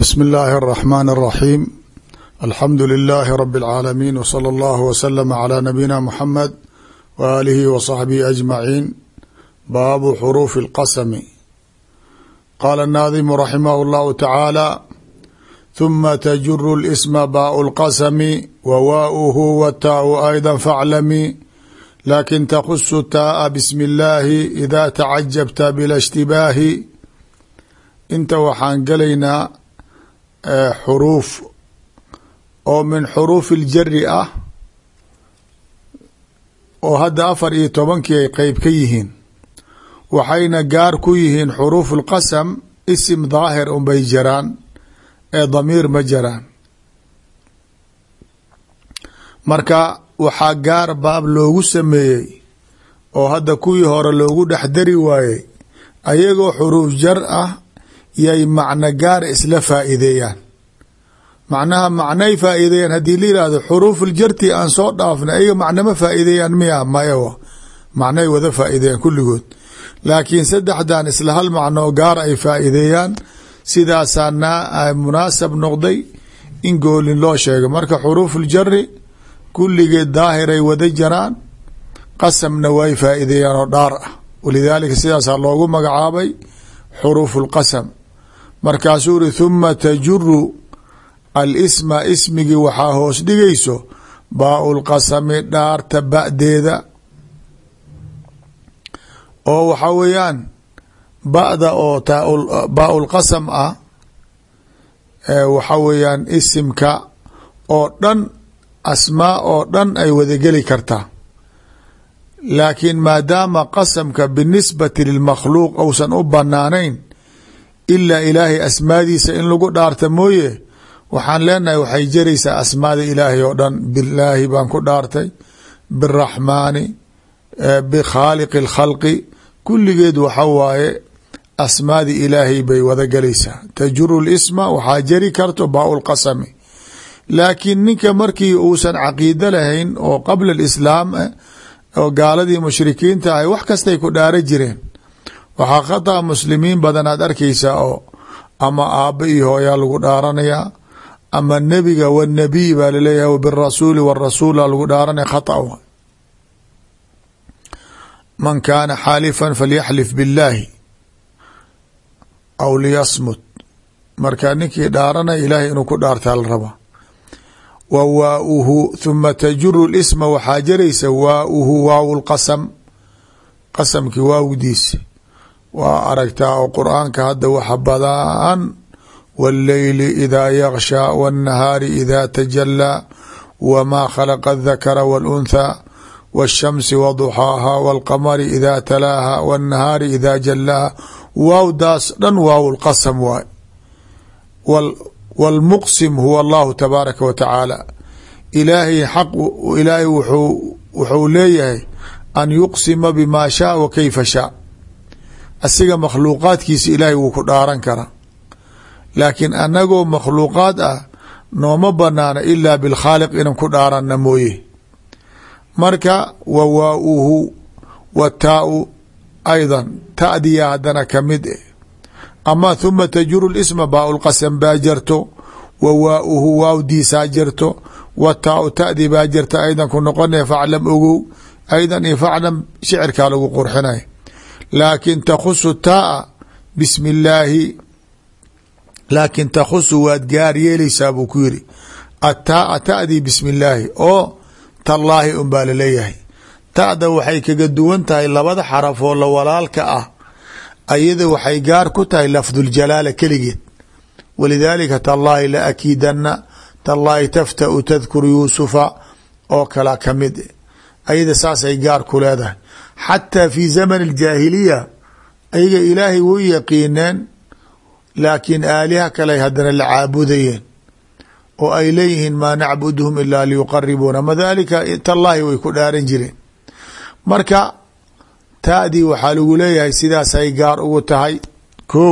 bsm اllahi الرحmn الرaحيم alxamdu لlh rb العaalمين wslى اllah wslm عlى nabiyina mxamed walihi wصaxbihi أجmaعin baabu xruuf الqasm qala الnaadimu raximah اllahu tacaalى ثuma tjur الsma baaء الqasm wwaauhu wtaau ayضا faclami lakin tkus taaءa bsm اllahi إida tacajabta bila اshtibaahi inta waxaan gelaynaa xuruuf. Oo min xuruufi اljari ah oo hadda afar iyo tobankii ay qeyb ka yihiin. Waxayna gaar ku yihiin xuruuf اlqasam isim daahir unbay jaraan ee damiir ma jaraan. Marka waxaa gaar baab loogu sameeyey oo hadda kuwii hore loogu dhex dari waayey ayagoo xuruuf jar ah yay macno gaar isla faa'iideeyaan. Macnaha macnay faa'iideeyaan haddii la yihahdo xuruufuljarti aan soo dhaafna ayaga macnama faa'iideeyaan miya maya macnay wada faa'iideeyaan kulligood. Laakiin saddexdan isla hal macnoo gaar ay faa'iideeyaan sidaasaa na munaasab noqday in goolin loo sheego. Marka xuruufuljari kulligeed daahiray wada jaraan qasamna way faa'iideeyaan oo dhaar ah. Walidaalika sidaasaa loogu magacaabay xuruuf اlqasm markaasuu uri huma tajuru alisma ismigii waxaa hoos dhigayso baau lqasami dhaarta ba'deeda. Oo waxaa weeyaan ba'da oo baau lqasam ah waxaa weeyaan isimka oo dhan asmaa oo dhan ay wadageli kartaa. Laakiin maadaama qasamka binisbati lilmakhluuq uusan u banaanayn ilaa ilaahay asmaadiisa in lagu dhaarta mooye. Waxaan leenahay waxay jaraysaa asmaada ilaahay oo dhan. Bilaahi baan ku dhaartay. Biraxmaani bikhaaliqi اlkhalqi kulligeed waxa waaye asmaadi ilaahay bay wada galaysaa tajuru lisma waxaa jari karto baau lqasami laakiin ninka markii uusan caqiido lahayn oo qabla alislaam oo gaaladii mushrikiinta ahay wax kastay ku dhaara jireen waxaa khata muslimiin badan aad arkaysaa oo ama aabba iyo hooyaa lagu dhaaranayaa ama nebiga wanabiy baa la leeyahay birasuuli warasuula lagu dhaaranaya khata man kaana xaalifan falyaxlif billaahi aw liyasmut. Marka ninkii dhaaranaya ilaahay inuu ku dhaartaa la rabaa. Wa waauhu huma tajuru lisma waxaa jaraysa waauhu waaw lqasam qasamkii waawdiisi waa aragtaa oo qur-aanka hadda waxa badan wاlleyli idaa yakshaa wاnnahaari idaa tajalaa wmaa khalaqa اdakara wاlunthaa wالshamsi waduxaaha wاlqamari idaa talaaha wاnnahaari idaa jalaaha waawdaas dhan waaw lqasam waay wاlmuqsim huwa allahu tabaaraka wa tacaala ilaahay xaq ilaahay wuxuu leeyahay an yuqsima bima shaa wa kayfa shaa asiga makhluuqaadkiisa ilaahay wuu ku dhaaran karaa. Laakiin anagoo makhluuqaad ah nooma banaana ilaa bilkhaaliq inan ku dhaaranna mooye. Marka wa waauhu wa taau aydan ta'diya haddana ka mid eh. Ama huma tajuru lisma baau lqasam baa jarto wa waauhu waawdiisaa jarto wa taau ta'di baa jarta aydan ku noqonaya faclam ogow aydan iyo faclam shicirkaa lagu qurxinaya laakin takhusu taaa bismi illaahi laakin takhusu waad gaar yeelaysaa buu ku yiri ataaa ta'dii bismi illaahi oo tallaahi un baa la leeyahay ta'da waxay kaga duwan tahay labada xaraf oo la walaalka ah ayada waxay gaar ku tahay lafduljalaala keligeed walidaalika tallaahi la akiidanna tallaahi taftau tadkuru yuusufa oo kala ka mid ayada saasay gaar ku leedahay xataa fi zaman aljaahiliya ayaga ilaahay way yaqiineen laakiin aaliha kale haddana la caabudayeen oo ay leeyihiin maa nacbuduhum ilaa liyuqaribuuna madalika tallaahi way ku dhaaran jireen marka taadii waxaa lagu leeyahay sidaasay gaar ugu tahay ko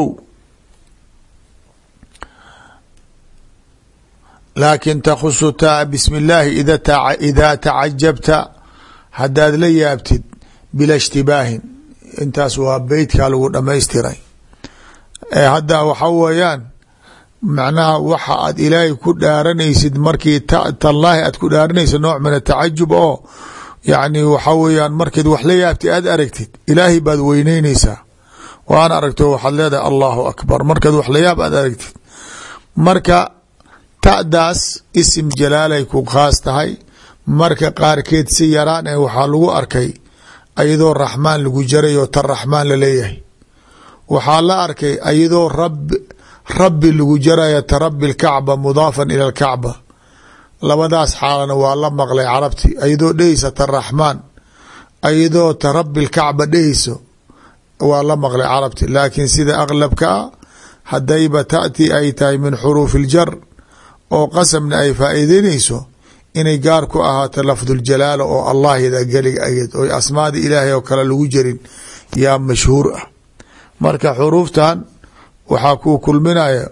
laakin takhusu taa bismi illaahi idaa tacajabta haddaad la yaabtid bila ishtibaahin. Intaas waa beytkaa lagu dhamaystiray hadda waxa weeyaan macnaha waxa aad ilaahay ku dhaaranaysid markii tallaahi aad ku dhaaranaysid nooc min atacajub oo yacni waxa weeyaan markayd wax la yaabtay aad aragtid ilaahay baad weyneyneysaa waan aragto waxaad leedahay allahu akbar. Markaad wax la yaab aad aragtid. Marka ta'daas isim jalaalay ku khaas tahay. Marka qaarkeed si yaraan ee waxaa lagu arkay ayadoo raxmaan lagu jaray oo tan raxmaan la leeyahay waxaa la arkay ayadoo rab rabbi lagu jaraya ta rabi lkacba mudaafan ila lkacba labadaas xaalana waa la maqlay carabti ayadoo dheheysa ta raxmaan ayadoo ta rabi lkacba dheheyso waa la maqlay carabti. Laakiin sida aklabka a hadayba taأti ay tahay min xuruufi اljar oo qasamna ay faa'iideynayso inay gaar ku ahaato lafduljalaala oo allahda geliga ayad oo asmaada ilaahay oo kale lagu jarin yaa mashhuur ah. Marka xuruuftan waxaa kuu kulminaya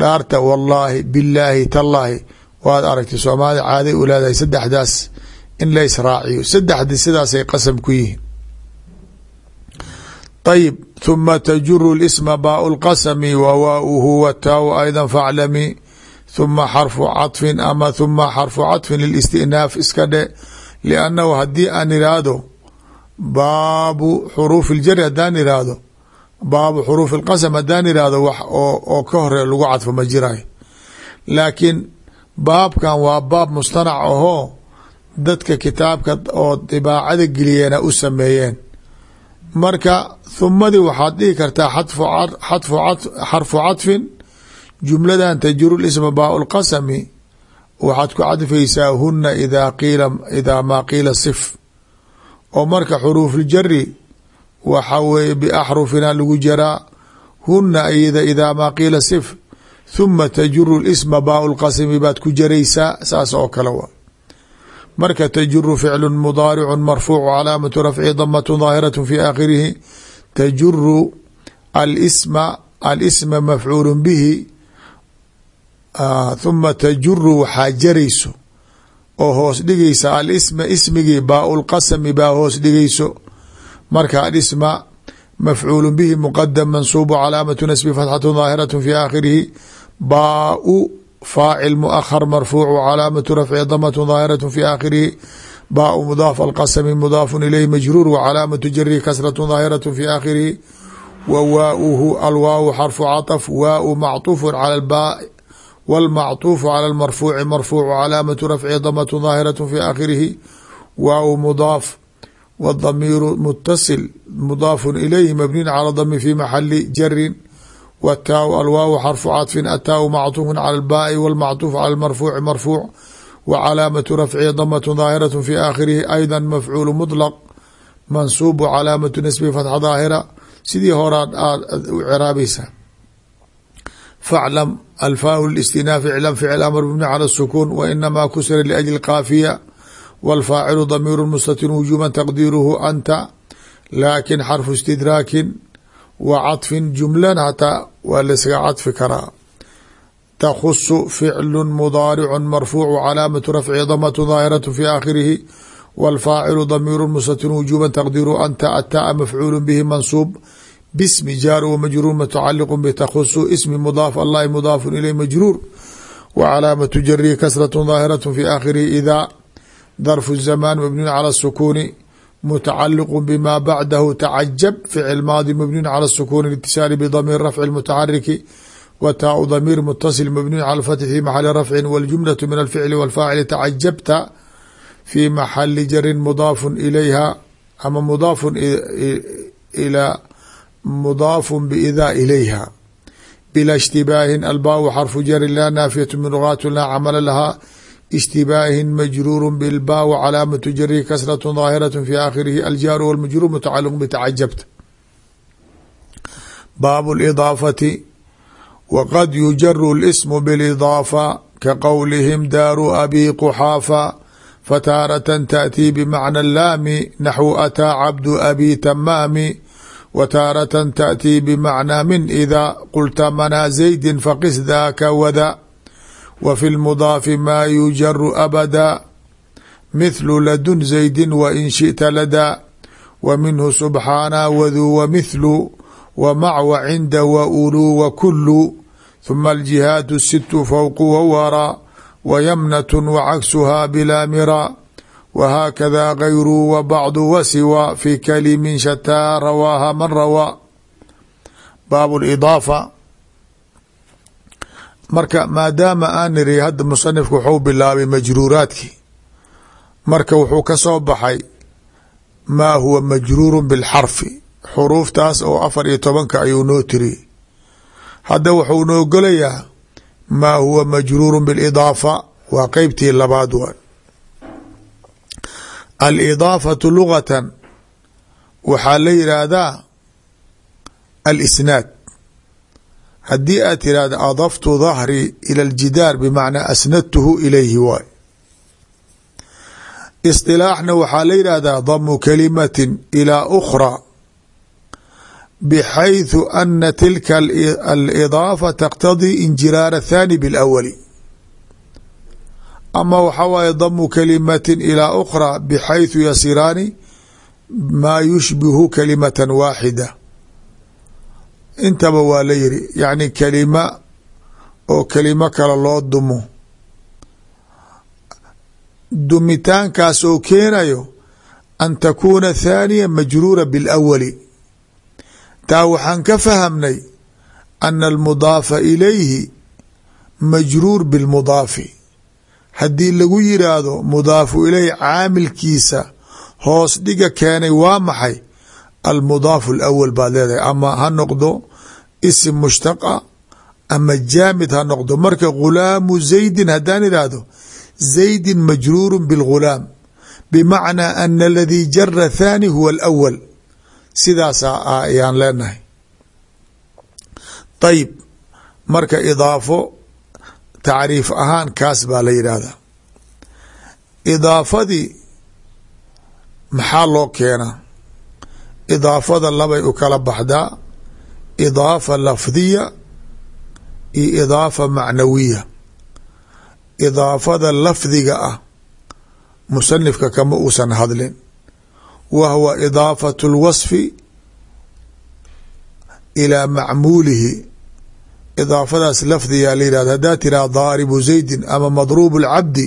dhaarta wallaahi bilaahi tallaahi. Waad aragtay soomaalida caaday u leedahay saddexdaas in la israaciyo. Saddexdi sidaasay qasam ku yihiin. Ayib huma tajuru lisma baau lqasmi wa waauhu wataaw ayda huma xarfu caطfin ama huma xarfu caطfin lilistinaaf iska dhe liannahu haddii aan iraahdo baabu xuruufi اljari haddaan iraahdo baabu xuruufi اlqasm haddaan iraahdo wax oo ka hore lagu cadfo ma jirayo laakiin baabkan waa baab mustanac ahoo dadka kitaabka oo dibaacada geliyeena u sameeyeen marka humadii waxaad dhihi kartaa xarfu caطfin jumladan tajuru isma baa lqasmi waxaad ku cadfaysaa huna idaa qiila idaa maa qiila sif. Oo marka xuruufljari waxa weeye biaxrufina lagu jaraa huna ayda idaa maa qiila sif huma tajuru isma baa lqasmi baad ku jaraysaa saas oo kale wa. Marka tajuru ficlu mudaaricu marfuucu calaamatu rafci damatu daahiraة fi aakhirihi tajuru alsma alisma mafcuulu bihi Ah, huma tajuru waxaa jarayso. Oo hoos dhigaysa alisma ismigii baaulqasami baa hoos dhigayso. Marka alisma mafcuulu bihi muqadam mansuubu calaamatu nasbi fatxatu daahiratu fi aakhirihi. Baau faacil muahar marfuucu calaamatu rafci damatu daahiratu fi aakhirihi. Baau mudaaf alqasami mudaafun ilayhi majruur wacalaamatu jarihi kasratu daahiratu fi aakhirihi. Wa waauhu alwaawu xarfu caطf waau macطufu cala baa wاlmacطuufu calى اmarfuuci marfuucu calaamatu rafci damatu daahiraة fi aakhirihi waau mudaaf wdamiiru mutasil mudaafu ilayhi mabniin calى dami fi maxali jarin wtaaw alwaaw xarfu caطfin ataaw macطuufu calى اlbaai wاlmacطuuf calى marfuuci marfuuc w calaamatu rafci damatu daahiraة fi aakhirihi ayda mafcuul mطlq mansuubu calaamatu nasbi fatxa daahira sidii horaad aad u ciraabaysaa faclam alfaa istinaaf iclam ficl amr mabni calى الsukuun wainamaa kusira liأjli kaafiya wاlfaacilu damiir mustatir wujuba taqdiiruhu anta laakin xarfu istidraakin wa caطfin jumlan hataa waa laysaga cadfi karaa takhusu ficlu mudaaricu marfuucu calaamatu rafci damatu daahiraة fi aakhirihi wاlfaacilu damiir mustatir wujuba taqdiiruhu anta ataa mafcuul bihi mansuub bsmi jaar wmajruur mutacaliq btakhusu ismi mudaaf allahi mudaafu ilay majruur wa calaamatu jarihi kasraة daahiraة fi aakhirihi idaa darfu zamaan mabniun calى الsukuuni mutacaliq bma bacdahu tacajab ficil maadi mabniun calى الsukuuni اlitisaali bdamiir rafci اlmutaxariki wa taau damiir mutasil mabniun calى اfatxi fi maxali rafci wاljumlaة min alficli wاlfaacili tacajabta fi maxali jarin mudaafu ilayha ama mudaafu ilaa mudaafu bidaa ilayha bila اshtibaahin albaaw xarfu jarin laa naafiyat min lugaat laa camala lahaa اshtibaahin majruur bilba w calaamatu jarihi kasraة daahiraة fi aakhirihi aljaaru wاlmajruur mutacaliq bitacajabta baabu اlidaafati waqad yujaru اlsmu biاlidaafa ka qowlihim daaru abi quxaafa fataaratan taأtii bmacna laami naxwu ataa cabdu abi tamaami w taaratan taأtii bmacnaa min ida qulta manaa zaydi faqis daaka wada w fi lmudaafi maa yujaru abada mithlu ladun zaydi wain shiئta ladaa wa minhu subxaana waduu wamithlu wa mac wa cinda wa uluu wa kulu huma aljihaatu situ fowqu wawaraa wayamnat wacagsuhaa bilaa miraa wahaakada gayru wa bacdu wa siwaa fi kalimin shataa rawaaha man rawaa baab lidaafa marka maadaama aan niri hadda musanifku wuxuu bilaabay majruuraadkii marka wuxuu ka soo baxay maa huwa majruuru bilxarfi xuruuftaas oo afar iyo tobanka ayuu noo tiriyey hadda wuxuu noo maa huwa majruuru bilidaafa waa qeybtii labaad waay alidaafatu lugatan waxaa la yidhaahdaa alisnaad haddii aad tirahda adaftu dahrii ila aljidaar bimacnaa asnadtuhu ilayhi waay isilaaxna waxaa la yidhaahdaa damu kalimatin ilaa ukhraa bxayثu ana tilka alidaafa taqtadii injiraar athani biاlawali ama waxaa waaye damu kalimatin ilaa ukhraa bxayثu yasiraani maa yushbihu kalimata waaxida intaba waa la yiri yacni kelima oo kelimo kale loo dumo. Dumitaankaas oo keenayo an takuuna thaaniya majruura biاlawali taa waxaan ka fahamnay ana almudaafa ilayhi majruur bilmudaafi haddii lagu yiraahdo mudaafu ilayhi caamilkiisa hoos dhiga keenay waa maxay? Almudaafu alawal baad leedahay. Ama ha noqdo isim mushtaqa ama jaamid ha noqdo. Marka ghulaamu zaydin haddaan idhaahdo zaydin majruuru bilghulaam bimacnaa ana aladii jara thaani huwa alawal sidaas ayaan leenahay. Ayib marka idaafo tacriif ahaan kaas baa la yidhaahdaa. Idaafadii maxaa loo keenaa? Idaafada labay u kala baxdaa idaafa lafdiya iyo idaafa macnawiya. Idaafada lafdiga ah musanifka kama uusan hadlin. Wa huwa idaafatu اlwasfi ilaa macmuulihi idaafadaas lafdigaa la yihahdo haddaa tiraha daaribu zaydin ama madruub اlcabdi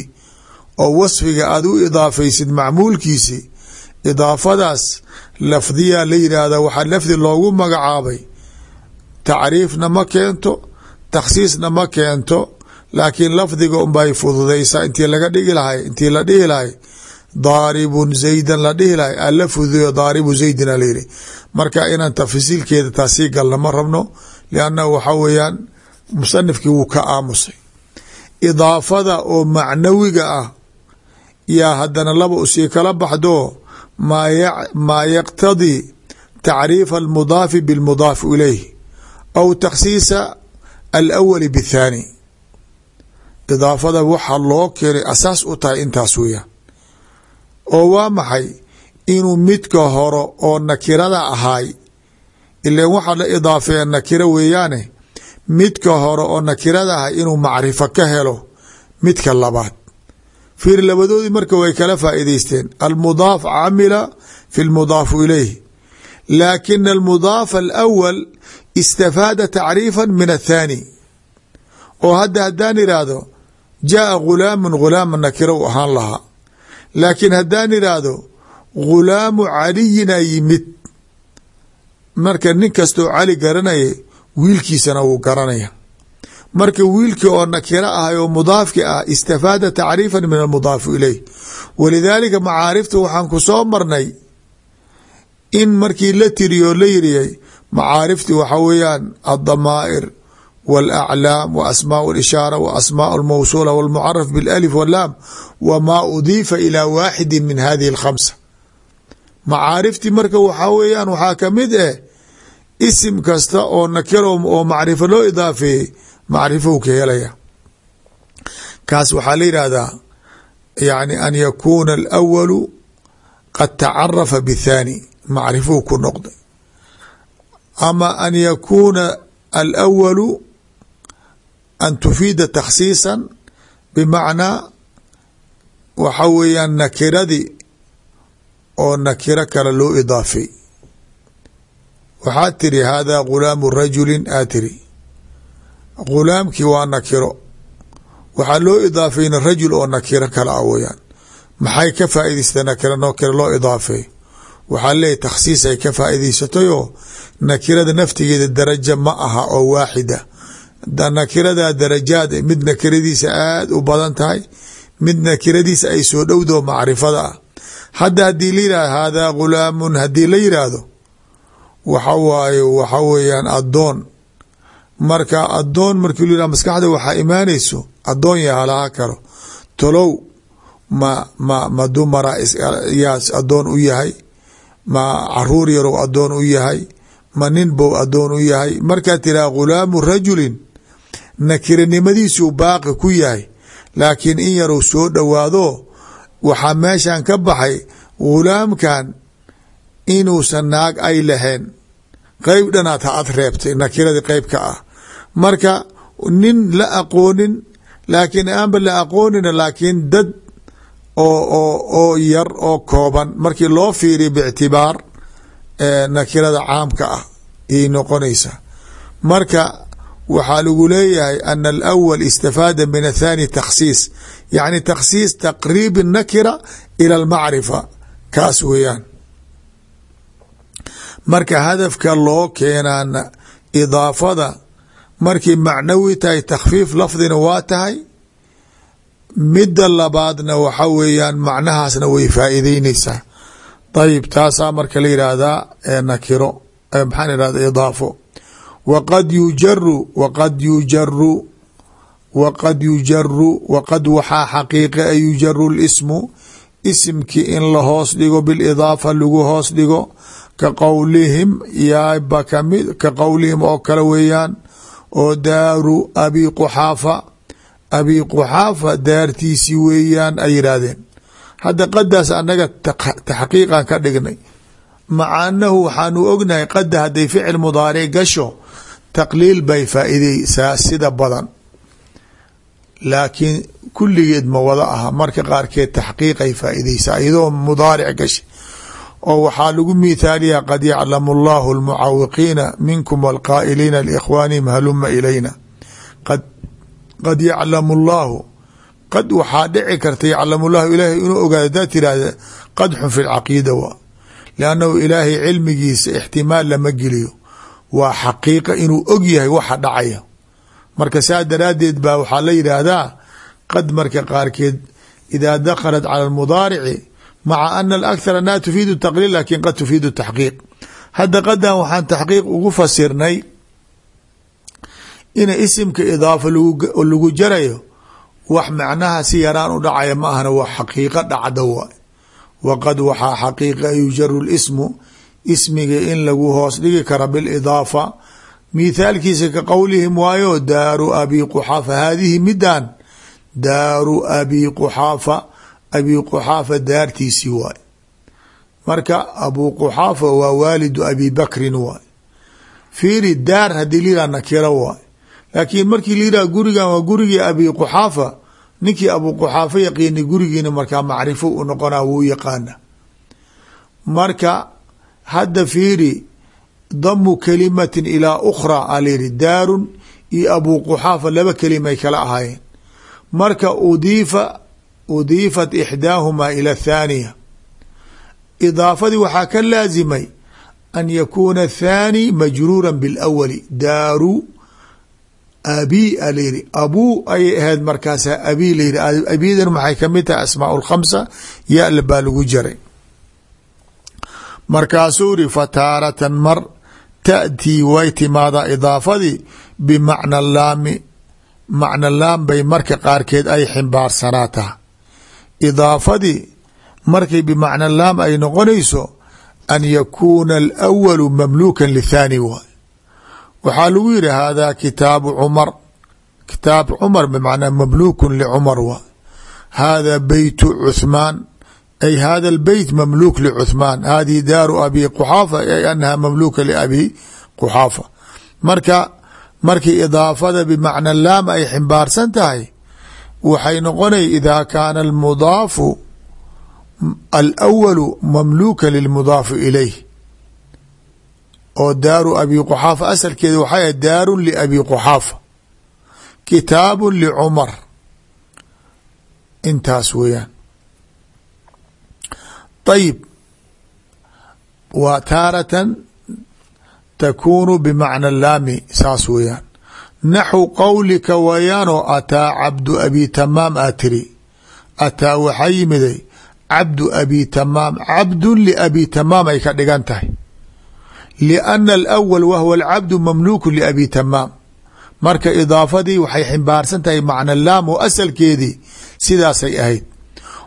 oo wasfiga aad u idaafaysid macmuulkiisi idaafadaas lafdiyaa la yidhaahda waxaa lafdi loogu magacaabay. Tacriifna ma keento takhsiisna ma keento laakiin lafdiga unbay fududaysaa. Intii laga dhigi lahay intii la dhihi lahay daaribun zaydan la dhihi lahay ala fududeyo daaribu zaydin a layihi marka inaan tafsiilkeeda taasii galna ma rabno lianna waxaa weeyaan musanifkii wuu ka aamusay. idaafada oo macnawiga ah yaa haddana laba u sii kala baxdo maa yaqtadii tacriifa almudaafi bilmudaafi ilayh aw takhsiisa alawali bithaani. idaafada waxa loo keenay asaas u tahay intaas weeyaan. Oo waa maxay? Inuu midka horo oo nakirada ahaay ilan waxaa la idaafeeya nakiro weeyaane midka hore oo nakirada ahay inuu macrifo ka helo midka labaad. Fiir labadoodii marka way kala faa'iideysteen almudaaf camila fi lmudaafu ilayh laakina almudaafa alawal istafaada tacriifa min athaani oo hadda haddaan idhaahdo jaaa ghulaamun ghulaama nakiro u ahaan lahaa. Laakiin haddaan idhaahdo ghulaamu caliyina yimid marka nin kastoo cali garanaya wiilkiisana wuu garanaya marka wiilkii oo nakiro ahay oo mudaafki ah istafaada tacriifa min almudaafi ilayh walidaalika macaarifta waxaan ku soo marnay in markii la tiriyo la yiriyay macaarifti waxa weeyaan addamaa'ir wاlaclaam w asmaaء اlishaara w asmaaء اlmawsuula wاlmucaraf biاlalif wاllaam wmaa udiifa ilى waaxidi min hadihi اlkhamsa macaarifti marka waxaa weeyaan waxaa ka mid eh isim kasta oo nakiro oo macrifo loo idaafeeyey macrifou ka helaya. Kaas waxaa la yidhaahdaa yani an yakuuna alawalu qad tacarafa bithaani macrifou ku noqday. Ama an yakuuna alawalu an tufiida takhsiisan bimacnaa waxa weeyaan nakiradii oo nakiro kale loo idaafay. Waxaad tiri hada gulaamu rajulin aa tiri ghulaamkii waa nakiro. Waxaa loo idaafeyna rajul oo nakiro kale ah weyaan maxay ka faa'idaysata nakiro nakiro loo idaafeey waxaa leeyahy takhsiis ay ka faa'idaysatayoo nakirada naftigeeda daraja ma aha oo waaxida. Nakirada darajaad mid nakiradiisa aada u badan tahay mid nakiradiisa ay soo dhowdo macrifada ah hadda haddii la yihahdo haadaa ghulaamun haddii la yidhaahdo waxa waaye waxa weeyaan addoon. Marka addoon markii lu yihah maskaxda waxaa imaanayso addoon yahalaha karo. Tolow ma ma ma dumara yaas addoon u yahay ma carruur yarow addoon u yahay ma nin bow addoon u yahay. Markaa tiraha ghulaamu rajulin nakiranimadiisuu baaqi ku yahay laakiin in yarow soo dhowaado waxaa meeshan ka baxay ghulaamkan inuusan naag ay lahayn. Qeyb dhanaad ha ad reebtay nakiradii qeyb ka ah. Marka nin la aqoonin laakiin aanba la aqoonina laakiin dad oo oo yar oo kooban markii loo fiiriya bictibaar nakirada caamka ah ayay noqonaysaa marka waxaa lagu leeyahay ana alawal istafaada min athani takhsiis yacni takhsiis taqriib nakira ila almacrifa kaas weeyaan. Marka hadafka loo keenaana idaafada markay macnawi tahay takhfiif lafdina waa tahay midda labaadna waxa weeyaan macnahaasna way faa'iideyneysaa ayib taasaa marka la nakiro maxaan idhahda idaafo waqad yujaru waqad yujaru waqad yujaru waqad waxaa xaqiiqa a yujaru lismu isimkii in la hoos dhigo bilidaafa lagu hoos dhigo ka qowlihim yaaba ka mid ka qowlihim oo kale weeyaan oo daaru abi quxaafa abi quxaafa daartiisi weeyaan ay yidhaahdeen hadda qadaas anaga taxqiiqan ka dhignay maca anahu waxaanu ognahay qada hadday ficil mudaaric gasho taqliil bay faa'iideysaa sida badan. Laakiin kulligeed ma wada aha marka qaarkeed taxqiiqay faa'iideysaa iyadoo mudaaric gashay. Oo waxaa lagu mithaaliya qad yaclamu allahu almucawiqiina minkum walqaa'iliina liikhwaanihim haluma ilayna. Qad yaclamu allahu. Qad waxaa dhici karta yaclamu llahu ilaahay inuu ogaado hadaa tirahda qadxun fi lcaqiida liannahu ilaahay cilmigiisa ixtimaal lama geliyo waa xaqiiqa inuu og yahay waxa dhacaya marka saa daraaddeed baa waxaa la yidhaahdaa qad marka qaarkeed idaa dakhalat cala almudaarici maca ana alakhar anaa tufiidu taqliil laakiin qad tufiidu taxqiiq hadda qadan waxaan taxqiiq ugu fasirnay ina isimka idaafa lagu jarayo wax macnaha si yaraan u dhacaya ma ahna wax xaqiiqo dhacda waay waqad waxaa xaqiiqa yujaru lismu ismiga in lagu hoos dhigi kara bilidaafa mithaalkiisa ka qowlihim waayo daaru abi quxaafa haadihi midan daaru abi quxaafa abi quxaafa daartiisii waay marka abu quxaafa waa waalidu abi bakrin waay fiiri daar haddii liraa nakiro waay laakiin markii liraa gurigan waa gurigii abi quxaafa ninkii abu quxaafa yaqiini gurigiina markaa macrifo u noqonaa wuu yaqaana marka hadda fiiri damu kalimatin ilaa ukhraa a layihi daarun iyo abu quxaafa laba kelimay kala ahaayeen. Marka udiifa udiifat ixdaahumaa ila athaaniya idaafadii waxaa ka laasimay an yakuuna athaani majruura bilawali daaru abi a layihi abuu ayay ahayd markaasa abi layihi abidan maxay ka mid tahay? Asmaa lkhamsa yala baa lagu jaray. Markaasuu iri fataaratan mar taأtii way timaadaa idaafadii bimacna laami macna laam bay marka qaarkeed ay ximbaarsanaa taha idaafadii markay bimacna laam ay noqonayso an yakuuna alawalu mamluukan lithaani waay waxaa lagu yihi hada kitaabu cumar. Kitaab cumar bmacnaa mamluukun licumar waay hada beytu cuthmaan. Ay hada اlbeyt mamluuk lcuthmaan hadihi daaru abi quxaafa. Ay anaha mamluuka liabi quxaafa. Marka markii idaafada bimacna laam ay ximbaarsan tahay waxay noqonay ida kaana almudaafu alawalu mamluuka lilmudaafu ilayh oo daaru abi quxaafa asalkeeda waxay ahayd daaru liabi quxaafa kitaabu licumar intaas weeyaan. Ayib wa taaratan takunu bimacna laami saas weeyaan. Naxu qowlika wayaanoo ataa cabdu abi tamaam aa tiri. Ataa waxaa yimiday cabdu abi tamaam cabdun liabi tamaam ay ka dhigan tahay lianna alawal wahwa alcabdu mamluuku liabi tamaam marka idaafadii waxay ximbaarsan tahay macna laam oo asalkeedii sidaasay ahayd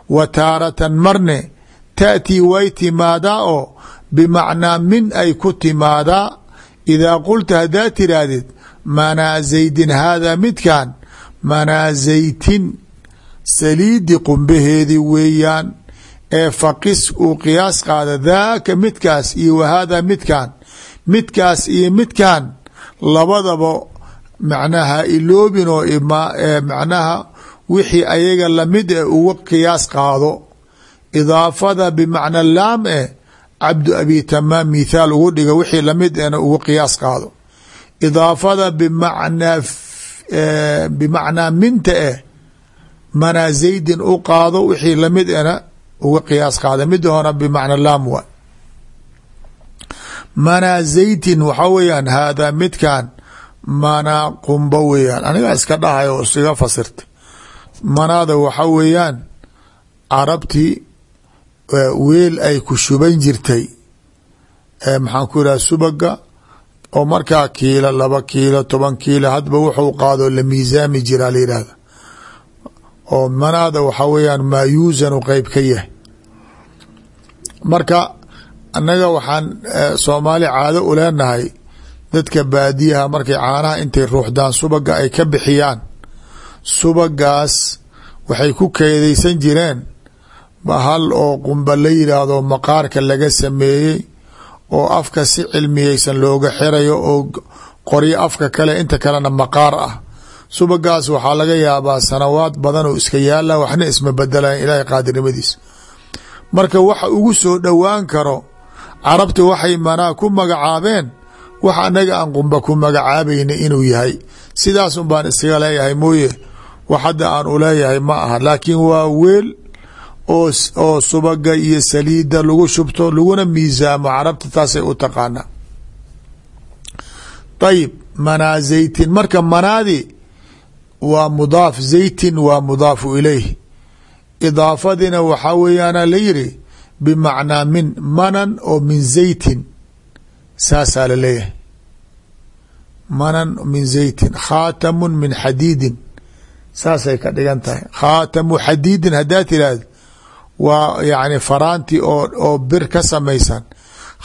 wa taaratan marne taأtii way timaadaa oo bimacnaa min ay ku timaadaa idaa qulta haddaa tiraahdeed manaa zaydin haadaa midkan manaa zaytin saliidi qumbaheedii weeyaan ee faqis uu qiyaas qaada daaka midkaas iyo wa haadaa midkan midkaas iyo midkan labadaba macnaha iloobin oo macnaha wixii ayaga la mid e uga qiyaas qaado. Idaafada bimacna laam eh cabdu abi tamaam mithaal ugu dhiga wixii la mid ena uga qiyaas qaado. Idaafada bimacnaa bimacnaa minta eh manaa zaydin u qaado wixii la mid ena uga qiyaas qaada. Mida hore bimacna laam wa. Manaa zaytin waxaa weeyaan haadaa midkan manaa qumbo weeyaan. Anigaa iska dhahay oo isiga fasirtay manaada waxaa weeyaan carabtii weel ay ku shuban jirtay. Maxaan ku yidhaha subaga oo markaa kiilo laba kiilo toban kiilo hadba wuxuu qaado la miisaami jiraa la oo manaada waxaa weeyaan maa yuusanu qeyb ka yahay. Marka annaga waxaan soomaali caado u leenahay dadka baadiyaha markay caanaha intay ruuxdaan subaga ay ka bixiyaan. Subagaas waxay ku keedaysan jireen bahal oo qumba la yidhaahdo maqaarka laga sameeyey oo afka si cilmiyeysan looga xirayo oo qoryo afka kale inta kalena maqaar ah subagaas waxaa laga yaabaa sanawaad badan oo iska yaalla waxna isma bedelayan ilaahay qaadirnimadiis. Marka waxa ugu soo dhowaan karo carabta waxay manaa ku magacaabeen wax anaga aan qumba ku magacaabayna inuu yahay. Sidaas un baan iskaga leeyahay mooye wax hadda aan u leeyahay ma aha. Laakiin waa weel oo subaga iyo saliida lagu shubto laguna miisaamo carabta taasay u taqaanaa. Ayib manaa zaytin. Marka manaadi waa mudaaf zaytin waa mudaafu ilayh. Idaafadina waxaa weeyaana la yiri bimacnaa min manan oo min zaytin saasaa la leeyahay. Manan min zaytin khaatamun min xadiidin saasay ka dhigan tahay. Khaatamu xadiidin haddaa tiraahdo waa yani faraanti oo oo bir ka samaysan.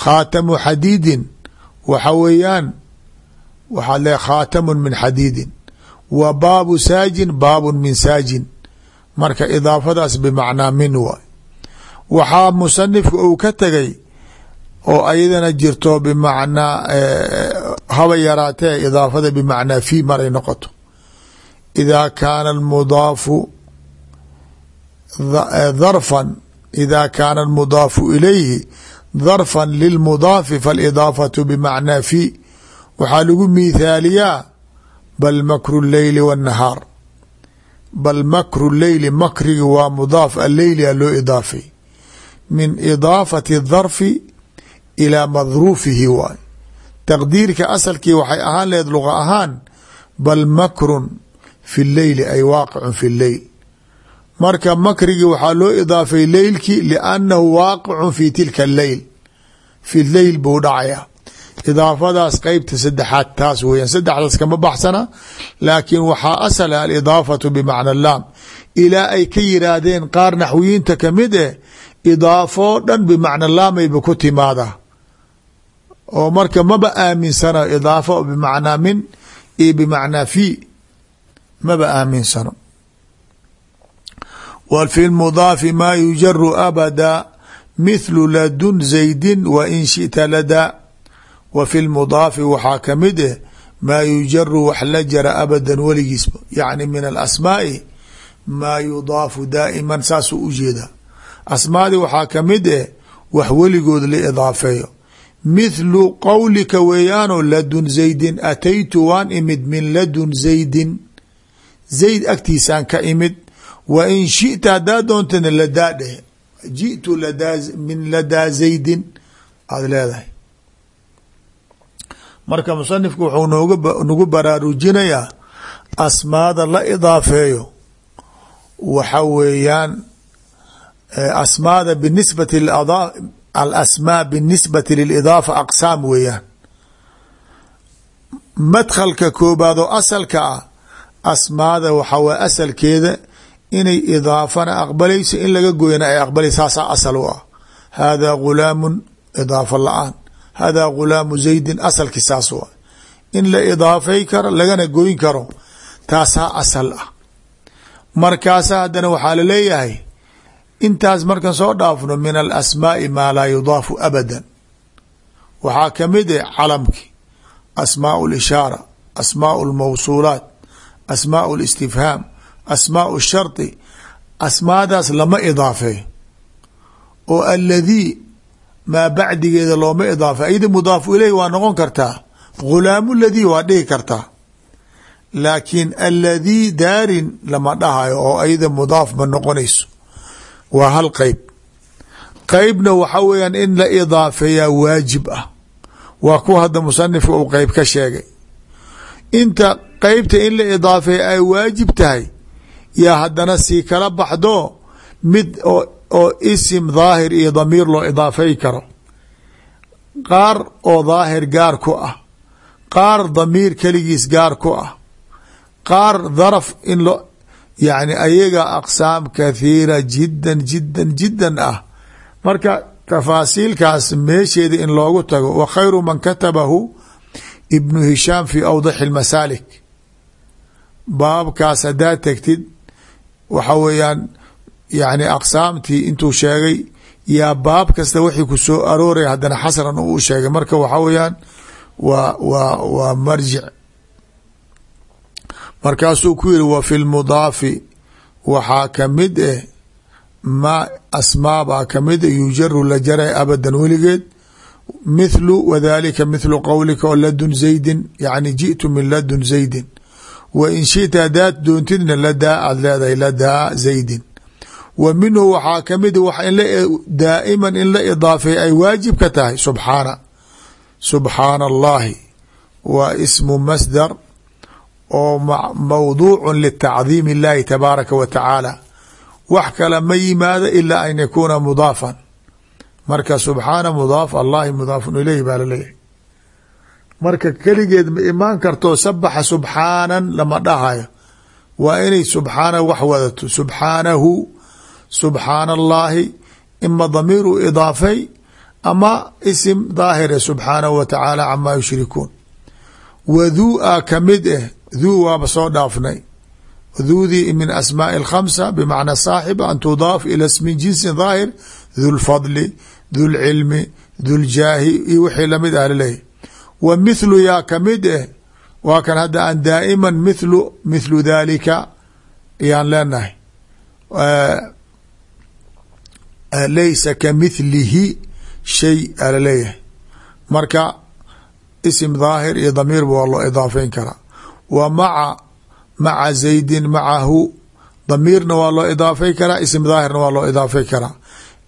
Khaatamu xadiidin waxa weeyaan waxaad leeay khaatamun min wa baabu saajin baabun min saajin. Marka idaafadaas bimacnaa min waay waxaa musanifka uu ka tegay oo ayadana jirto bimacnaa haba yaraatee idaafada bimacnaa fi maray noqoto. Idaa kaana almudaafu dharfan ida kaana almudaafu ilayhi dharfan lilmudaafi faalidaafatu bimacnaa fi waxaa lagu miithaaliyaa bal makru leyli waannahaar bal makru leyli makrigi waa mudaaf alleyli a loo idaafay. Min idaafati dharfi ilaa madruufihi waay taqdiirka asalkii waxay ahaan lehed luqa ahaan bal makrun fi leyli ay waaqicun fi leyl marka makrigii waxaa loo idaafay leylkii liannahu waaqicun fi tilka leyl fi leyl buu dhacaya idaafadaas qeybta saddexaad taas weeyaan saddexdaas kama baxsana laakiin waxaa asala alidaafatu bimacna laam ilaa ay ka yiraahdeen qaar naxwiyiinta ka mid eh idaafoo dhan bimacna laamayba ku timaada oo marka maba aaminsano idaafo bimacnaa min iyo bimacnaa fi maba aaminsano w fi lmudaafi maa yujaru abada mithlu ladun zaydin wa in shita ladaa wa fi lmudaafi waxaa ka mid eh maa yujaru wax la jara abadan weligiisba. Yacni min alasmaai maa yudaafu daa'iman saasuu u jeedaa asmaadii waxaa ka mid eh wax weligood la idaafeeyo. Mithlu qowlika weeyaano ladun zaydin ataytu waan imid min ladun zaydin. Zayd agtiisaan ka imid wa in shita haddaa doontana ladaa dheh ji'tu min ladaa zaydin. Aada leedahay marka musanifku wuxuu nagu baraarujinayaa asmaada la idaafeeyo. Waxa weeyaan asmaada binisbati alasmaa binisbati lilidaafa aqsaam weeyaan. Madkhalka koobaad oo asalka ah asmaada waxa way asalkeeda inay idaafana aqbalayso in laga goyana ay aqbalay saasaa asal u ah. Haadaa gulaamun idaafa la'aan haadaa gulaamu zaydin asalki saas ah in la idaafay karo lagana goyn karo taasaa asal ah markaasa haddana waxaa la leeyahay intaas markan soo dhaafno min alasmaai maa laa yudaafu abadan waxaa ka mid eh calamki asmaau lishaara asmaau lmawsuulaat asmaau listifhaam asmaau shardi asmaadaas lama idaafeeyo oo aladii maa bacdigeeda looma idaafa. Ayada mudaafu ileyh waa noqon kartaa. Gulaamu ladii waa dhihi kartaa. Laakiin aladii daarin lama dhahayo oo ayada mudaaf ma noqonayso. Waa hal qeyb qeybna waxa weeyaan in la idaafeeyaa waajib ah. Waa kuwa hadda musanifka uu qeyb ka sheegay. Inta qeybta in la idaafeeya ay waajib tahay yaa haddana sii kala baxdo mid oo isim daahir iyo damiir loo idaafay karo. Qaar oo daahir gaar ku ah. Qaar damiir keligiis gaar ku ah. Qaar daraf in lo yani ayaga aqsaam kathiira jiddan jiddan jiddan ah. Marka tafaasiilkaas meesheeda in loogu tago wa khayru man katabahu ibnu hishaam fi awdaxi lmasaalik baabkaas haddaa tegtid waxa weeyaan yani aqsaamtii intuu sheegay yaa baab kasta wixii ku soo arooraya haddana xasran uu sheegay. Marka waxa weeyaan waa waa waa marjic. Markaasuu ku yiri wa fi lmudaafi waxaa ka mid eh ma asmaabaa ka mid eh yujaru la jaray abadan weligeed. Mithlu wadalika mithlu qowlika oo ladun zaydin yani ji'tu min ladun zaydin. Wa in shita hadaad doontidna ladaa aad leedahay ladaa zaydin wa minhu waxaa ka mid in daa'iman in la idaafay ay waajib ka tahay subxaana subxaana allahi waa ismu masdar oo mawduucu litacdiim اllahi tabaaraka wa tacaala. Wax kale ma yimaado ilaa an yakuuna mudaafan. Marka subxaana mudaaf allahi mudaafun ileyh baa la leeyahay marka keligeed ma imaan karto sabaxa subxaanan lama dhahayo. Waa inay subxaana wax wadato subxaana allaahi ima damiiru idaafay ama isim daahire subxaanahu wa tacaala camaa yushrikuun. Wa duu a ka mid eh, ah duu waaba soo dhaafnay. Duudii min asmaai alkhamsa bimacna saaxiba an tudaaf ila smin jinsin daahir du lfadli du lcilmi du ljaahi iyo wixii la mid ah laleeyahy wa mithlu yaa ka mid ah waa kan hadda aan daa'iman mithlu mithlu daalika ayaan leenahay laysa kamithlihi shay a la leeyahay marka isim daahir iyo damiirba waa loo idaafeyn karaa. Wa maca maca zaydin macahu damiirna waa loo idaafay karaa isim daahirna waa loo idaafay karaa.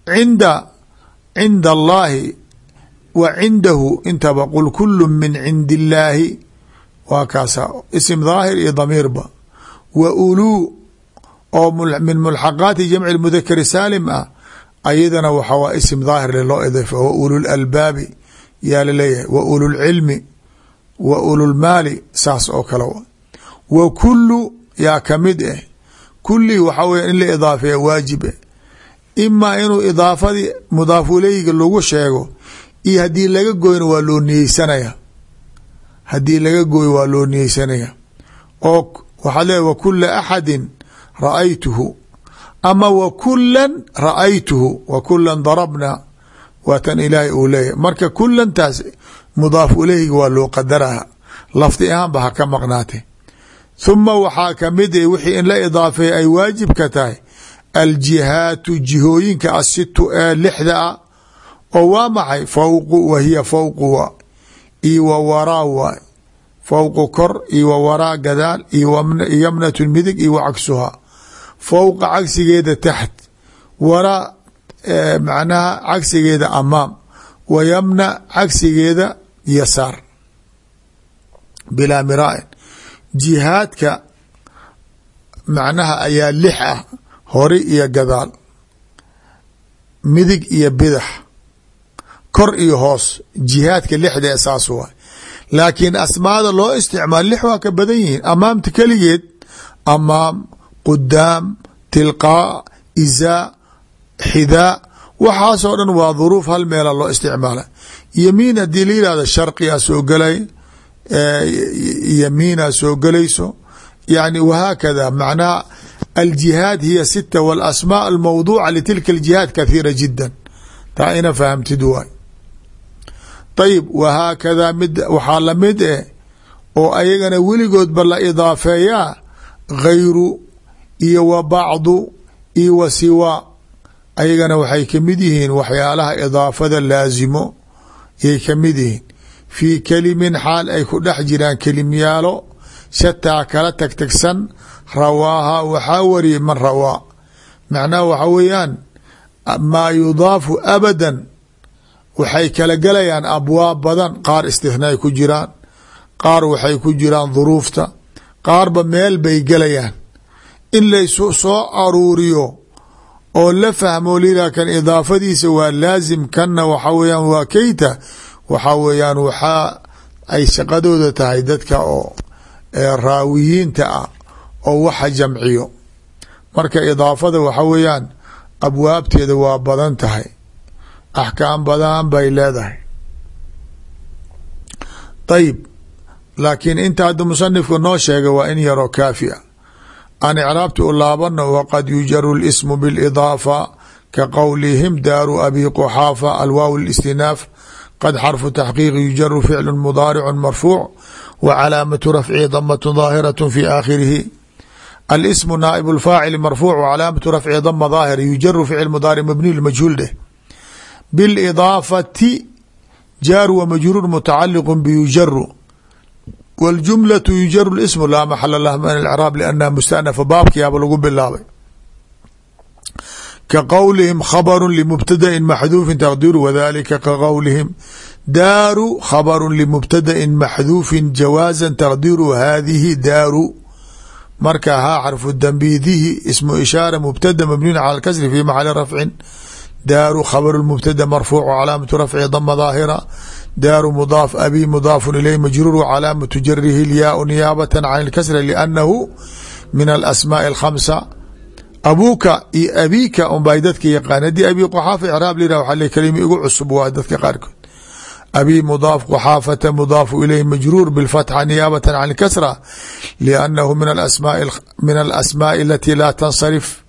Cinda cinda allahi wa cindahu intaba qul kulu min cindi illaahi waa kaasa. Isim daahir iyo damiirba wa uluu oo min mulxaqaati jamci mudakari saalim ah ayadana waxa waa isim daahir loo idaafay wa ulul albaabi yaa la leeyahay wa ululcilmi wa ululmaali saas oo kale. Wa kulu yaa ka mid eh kulii waxa weya in la idaafeeya waajib eh imaa inuu idaafadii mudaafu ileyga lagu sheego iyo haddii laga goyna waa loo niyeysanaya. Haddii laga gooyo waa loo niyeysanaya. Oo waxaad leeay wa kula axadin ra'aytuhu ama ra'aytuhu wa kulan darabna waa tan ilaahay uu leeyahy marka kulantaas mudaafu ileyga waa loo qadaraha. Lafdi ahaanba ha ka maqnaatay huma waxaa ka mid eh wixii in la idaafeeya ay waajib ka tahay aljihaatu jihooyinka asitu ee lixda ah oo waa maxay? Fawqu wa hiya fawqu wa io wa waraa waay fowqu kor wa waraa gadaal iyo iyo wa fowqa cagsigeeda taxt waraa macnaha cagsigeeda amaam wa yamna cagsigeeda yasaar bilaa miraain. Jihaadka macnaha ayaa lix ah hori iyo gadaal midig iyo bidax kor iyo hoos jihaadka lixda saas waay. Laakiin asmaada loo isticmaal lix waa ka badan yihiin amaamta keligeed amaam qudaam tilqaa izaa xidaa. Waxaasoo dhan waa dhuruuf hal meela loo isticmaala yamiin haddii la yihahdo sharqiyaa soo gelay yamiinaa soo gelayso yani wahaakada macnaha aljihaad hiya sita walasmaa almawduuca litilka aljihaad kathiira jida taa ina fahamtid waay. Ayib wahaakada mid waxaa la mid eh oo iyo wa bacdu iyo wa siwaa ayagana waxay ka mid yihiin waxyaalaha idaafada laazimo yay ka mid yihiin. Fii kelimin xaal ay ku dhex jiraan kelimyaalo shataa kala tagtagsan rawaaha waxaa wariyay man rawaa. Macnaha waxa weeyaan maa yudaafu abadan waxay kala gelayaan abwaab badan qaar istithnaay ku jiraan qaar waxay ku jiraan duruufta qaarba meel bay gelayaan in laysu soo aruuriyo oo la fahmo lilah kan idaafadiisa waa laazim kanna waxa weyaan waa keyta waxa weeyaan waxaa ay shaqadooda tahay dadka oo raawiyiinta ah oo waxa jamciyo. Marka idaafada waxa weeyaan abwaabteeda waa badan tahay axkaam badan bay leedahay. Ayib laakiin inta hadda musanifku noo sheegay waa in yaroo kaafi a an icraabti u laabana waqad yujaru lismu bilidaafa ka qowlihim daaru abi quxaafa alwaaw listinaaf qad xarfu taxqiiqi yujaru ficlu mudaaricu marfuuc wa calaamatu rafcihi damatun daahiratu fi aakhirihi. Alsmu naaibu lfaacili marfuuc wcalaamatu rafcihi dama daahira yujaru ficl mudaaric mabniy majhuul dheh bilidaafati jaar wa majruur mutacaliqu biyujaru wاljumlaة yujaru اsmu laa maxala lah min اcraab lanaha mustanafa baabkiyaaba lagu bilaabay ka qowlihim khabru limubtadain maxduufin taqdiru wadalika ka qowlihim daaru khabru limubtadain maxduufin jawaaza taqdiru hadihi daaru marka haa xarfu dambiidihi ismu ishaara mubtada mabniyun cala kasri fi maxali rafcin daaru khabru mubtada marfuuc calaamatu rafci dama daahira daaru mudaaf abi mudaafu iley majruur calaamatu jarihi lyaau niyaabata can اlkasra liannahu min alasmaaءi اlkhamsa abuuka iyo abiika unbay dadka yaqaan haddii abi quxaafa icraab lira waxa le kalima igu cusub waa dadka qaarkood abi mudaaf quxaafata mudaafu ilayh majruur bilfatxa niyaabata can اlkasra liannahu min alasmaaءi alati laa tansarif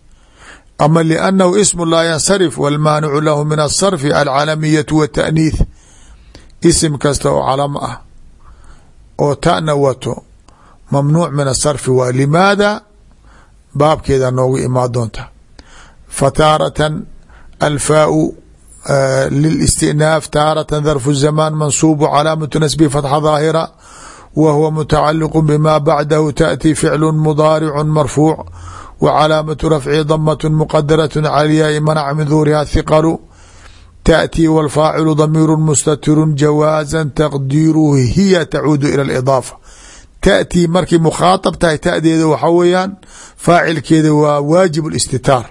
ama liannahu ismu laa yansarif wاlmaanicu lahu min asarfi alcalamiyatu wاtaأniith isim kasta oo calamo ah oo ta'na wato mamnuuc min asarfi waa limaada baabkeeda noogu imaa doonta fa taaratan alfaau lilistinaaf taaratan darfu zamaan mansuubu calaamatu nasbi fatxa daahira wa huwa mutacaliqu bima bacdahu taأti ficlu mudaaricu marfuuc wa calaamatu rafci damat muqadaraة calyaai manac min duuriha hiqalu taأtii wاlfaacilu damiiru mustatiru jawaaza taqdiiruhu hiya tacuudu ilى اidaafa taأtii markay mukhaaطab tahay tadeeda waxa weeyaan faacilkeeda waa waajib اlistitaar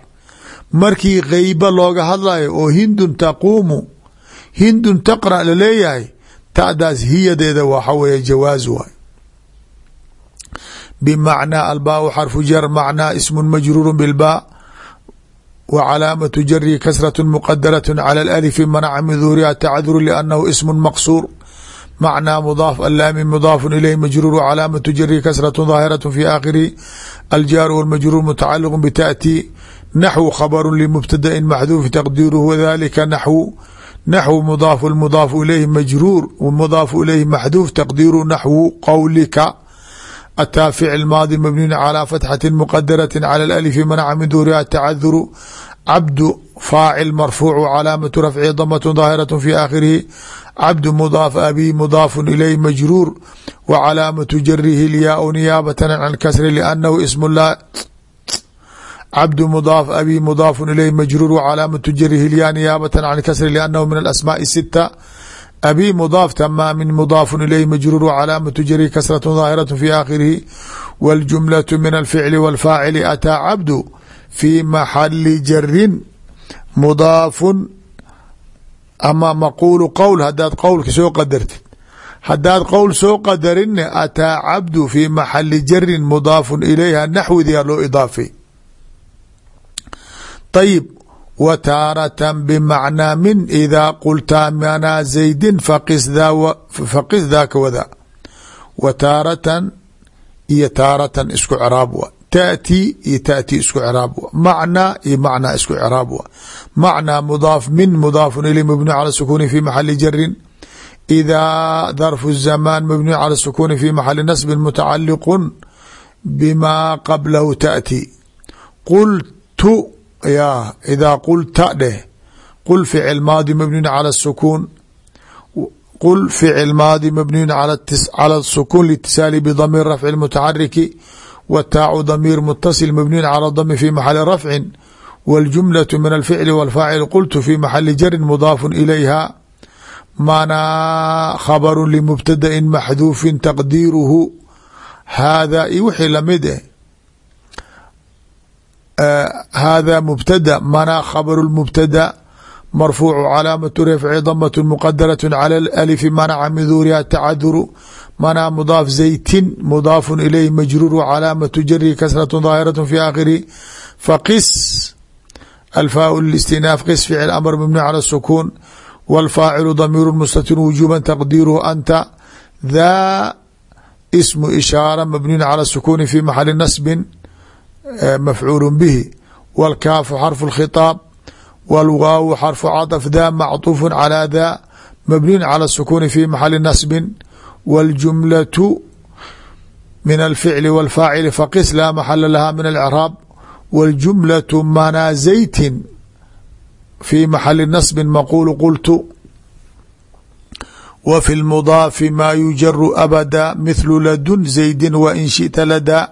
markii geyba looga hadlayo oo hindun taquumu hindun taqra laleeyahay ta'daas hiyadeeda waxa weeye jawaaz waay bmacnaa albaau xarfu jar macnaa ismu majruuru bilbaa wa calaamatu jarihi kasraة muqadaraة calى اlأlifi manaca min duuriha tacduru liannahu ismu maqsuur macnaa mudaaf alaami mudaafu ilayh majruur calaamatu jarihi kasraة daahiraة fi aakhirihi aljaaru wاlmajruur mutacaliq btaأtii naxwu khabru limubtadain maxduufi taqdiiruhu wadalika naxwu naxwu mudaafu mudaafu ilayhi majruur mudaafu ilayhi maxduuf taqdiiru naxwu qowlika ataa ficil maadi mabniun calى fatxati muqadaraة calى اlأlifi manaca min duuriha tacaduru cabdu faacil marfuuc calaamatu rafci damat daahiraة fi aakhirihi cabdu mudaaf abi mudaafu ilay majruur wa calaamatu jarihi lyaau niyaabatan can kasri lanahu ism la cabdu mudaaf abi mudaafu ilay majruur wa calaamatu jarihi lyaa niyaabatan can kasri lanahu min alasmaai sita abi mudaaf tamaamin mudaafu ilay majruur wa calaamatu jarihi kasrat daahiraة fi aakhirihi wاljumlaة min alficli wاlfaacili ataa cabdu fi maxali jarin mudaafun ama maquulu qowl hadaad qowlka soo qadartid haddaad qowl soo qadarinne ataa cabdu fi maxali jarin mudaafun ilayha naxwidia loo idaafay ayib wa taarata bmacnaa min idaa qulta manaa zaydin faqis daaka wada wa taaratan iyo taaratan isku ciraab wa taati iyo taati isku ciraab wa macnaa iyo macnaa isku ciraab wa macnaa mudaaf min mudaafun ili mabnuuc cala sukuuni fi maxali jarin idaa darfu zamaan mabnuuc cala sukuuni fi maxali nasbin mutacaliqun bima qablahu taati qultu ya idaa qulta dheh qul ficil maadi mabniyun cala sukuun qul ficil maadi mabniyun cala sukuun litisaali bidamiir rafci lmutaxariki wa taacu damiir mutasil mabniyun cala dami fi maxali rafcin waljumlatu min alficli walfaacil qultu fi maxali jarin mudaafun ilayha mana khabaru limubtadain maxduufin taqdiiruhu. Haada iyo wixii la mid eh hada mubtada manaa khabaru mubtada marfuucu calaamatu rafci damat muqadaraة calى alfi manaca min duuriha tacaduru manaa mudaaf zaytin mudaafu ilayh majruur wcalaamatu jari kasraة daahiraة fi aakhirihi faqis alfaa listinaaf qis ficil amr mabni calى الsukuun wاlfaacilu damiir mustatir wujuba taqdiiruhu anta daa smu ishaara mabniyu calى الsukuuni fi maxali nasbi mafcuul bihi wاlkaafu xarfu الkhiطaab wاlwaawu xarfu caطf da macطuuf calى da mabniyu calى الsukuuni fi maxali nasbi wاljumlaة min alficli wاlfaacili faqis laa maxala laha min alcraab wاljumlaة manaa zaytin fi maxali nasbi maquulu qultu w fi lmudaafi ma yujaru abada mithlu ladun zaydi wain shita ladaa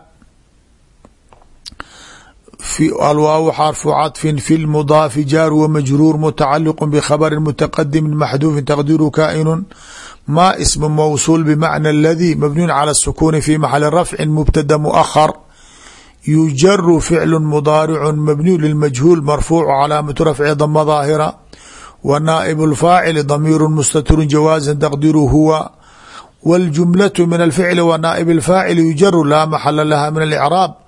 alwaaw xarfu caطfi fi lmudaafi jaar wmajruur mutacaliq bkhabri mutaqadimi maxduufi taqdiru kaa'inu ma smu mawsuul bmacna اladي mabniyu calى الsukuni fi maxali rafci mubtada muahar yujaru ficlu mudaaricu mabniyu lilmajhuul marfuucu calaamatu rafci dama daahira wa naa'ib اlfaacili damiiru mustatiru jawaaza taqdiru huwa wاljumlaة min alficli wa naa'ib اlfaacili yujaru laa maxala laha min alicraab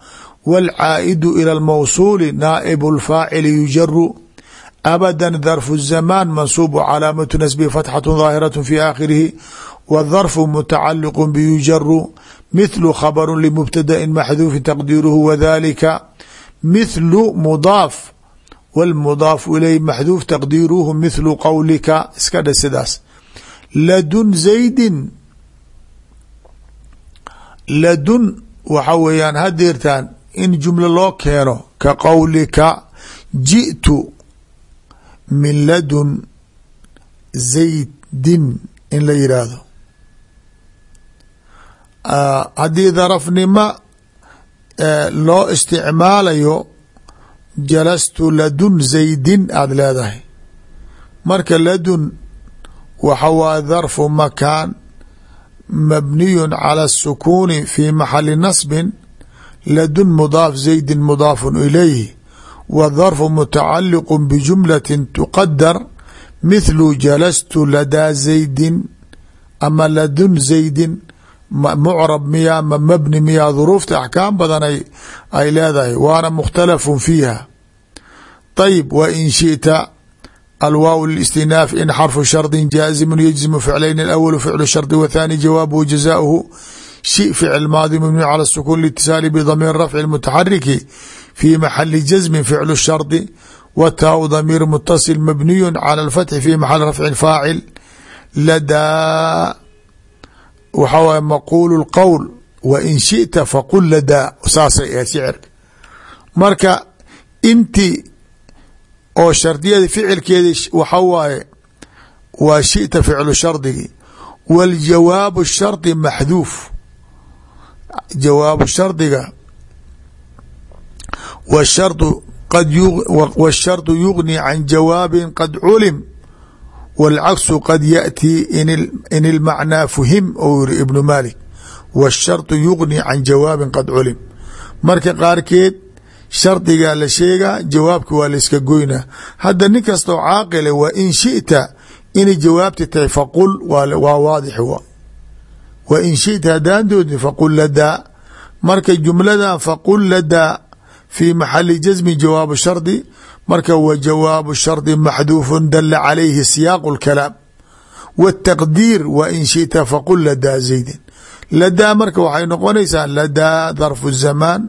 wاlcaa'idu ilى اlmawsuuli naa'ib اlfaacili yujaru abada darfu الzamaan mansuub calaamatu nasbi fatxaة daahiraة fi aakhirihi wاdharfu mutacaliq biyujaru mithlu khabru limubtadain maxduufi taqdiiruhu wadalika mithlu mudaaf wاlmudaafu ilayh maxduuf taqdiiruhu mithlu qowlika iska dhe sidaas ladun zaydin ladun waxa weeyaan hadeertaan in jumlo loo keeno ka qowlika jiئtu min ladun zaydin in la yidhaahdo haddii darafnimo loo isticmaalayo jalastu ladun zaydin aada leedahay marka ladun waxa waa darfu makaan mabniyu calى الsukuuni fi maxali nasbin ladun mudaaf zaydin mudaafu ilayhi wاdharfu mutacaliq bijumlati tuqadar mithlu jalastu ladaa zaydin ama ladun zaydin mucrab miyaa ma mabni miyaa duruufta axkaam badan ay leedahay waana mukhtalafun fiiha. Ayib wa in shita alwaaw listinaaf in xarfu shardi jaazimu yajzimu ficlayn awalu ficlu shardi wathani jawaabuhu jazauhu shi ficil maadi mabniyu cala sukuun litisaali bdamiir rafci mutaxariki fi maxali jazmin ficlu shardi wataau damiir mutasil mabniyu cala alfatxi fi maxali rafci faacil ladaa waxaa waay maquulu lqowl wa in shita faqul ladaa saasay ahayd shicirka marka inti oo shardiyada ficilkeedi waxa waaye waa shita ficlu shardigii waljawaabu shardi maxduuf jawaabu shardiga wshardu qad wshardu yugni can jawaabin qad culim wاlcaksu qad yaأtii in ilmacnaa fuhim ou yiri ibnu malik wاshardu yugni can jawaabin qad culim marka qaarkeed shardigaa la sheegaa jawaabka waa layska goynaa hadda nin kastoo caaqile waa in shita inay jawaabti tahay faqul waa waadix wa in shita haddaan doodin faqul ladaa marka jumladan faqul ladaa fi maxali jasmi jawaabu shardi marka wa jawaabu shardi maxduufu dala calayhi siyaaqu اlkalaam wاtaqdiir wa in shita faqul ladaa zaydin. Ladaa marka waxay noqonaysaa ladaa darfu zamaan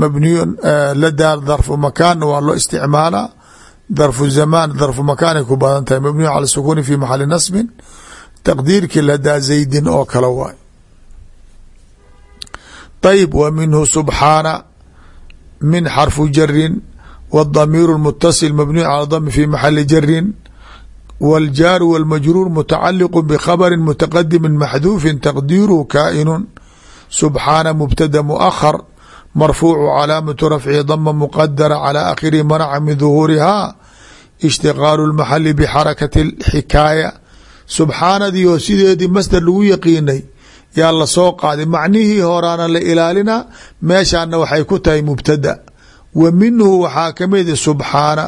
mabniy ladaa darfu makaanna waa loo isticmaalaa. Darfu zamaan darfu makaanay ku badan tahay mabniyu cala sukuuni fi maxali nasbin taqdiirkii ladaa zaydin oo kale waay ayb wa minhu subxaana min xarfu jarin wاdamiir اmutasil mabniyu cala dami fi maxali jarin wاljaaru wاlmajruur mutacaliq bkhabri mutaqadimi maxduufi taqdiiruhu kaa'inu subxaana mubtada muahar marfuucu calaamatu rafci dama muqadara calى akhirihi manaca min duhuuriha ishtiqaalu اlmaxali bxarakati اxikaaya subxaanadii oo sideedii masder lagu yaqiinay yaa lasoo qaaday macnihii horaana la ilaalina meeshaana waxay ku tahay mubtada wa minhu waxaa kamid subxaana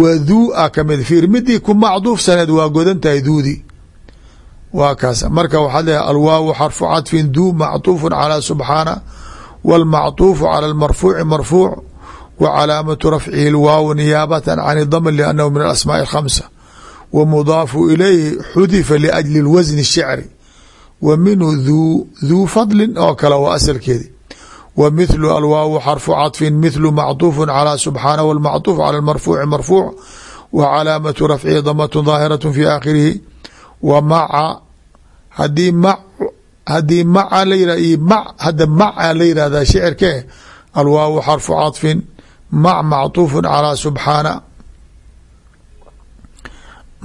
wa duu a kamid fiir midii ku macduufsaneed waa godan tahay duudii waa kaas marka waxaad leehay alwaawu xarfu cadfin duu macطuufu calى subxaana wاlmacطuufu calى اmarfuuci marfuuc wa calaamatu rafcihi اlwaaw niyaabata can dam lanahu min alasmaaءi اkhamsa wa mudaafu ilayhi xudifa liajli اlwasni الshicri wa minhu duu duu fadli oo kale waa asalkeedi wa mithlu alwaawu xarfu caطfin mithlu macطuufu calى subxaana wاlmacطuuf calى marfuuci marfuuc wa calaamatu rafcihi damat daahiraة fi aakhirihi wa maca hadii m hadii maca la yihah iyo mac hadda maca la yihahdaa shicirke alwaawu xarfu caطfin mac macطuufu calى subxaana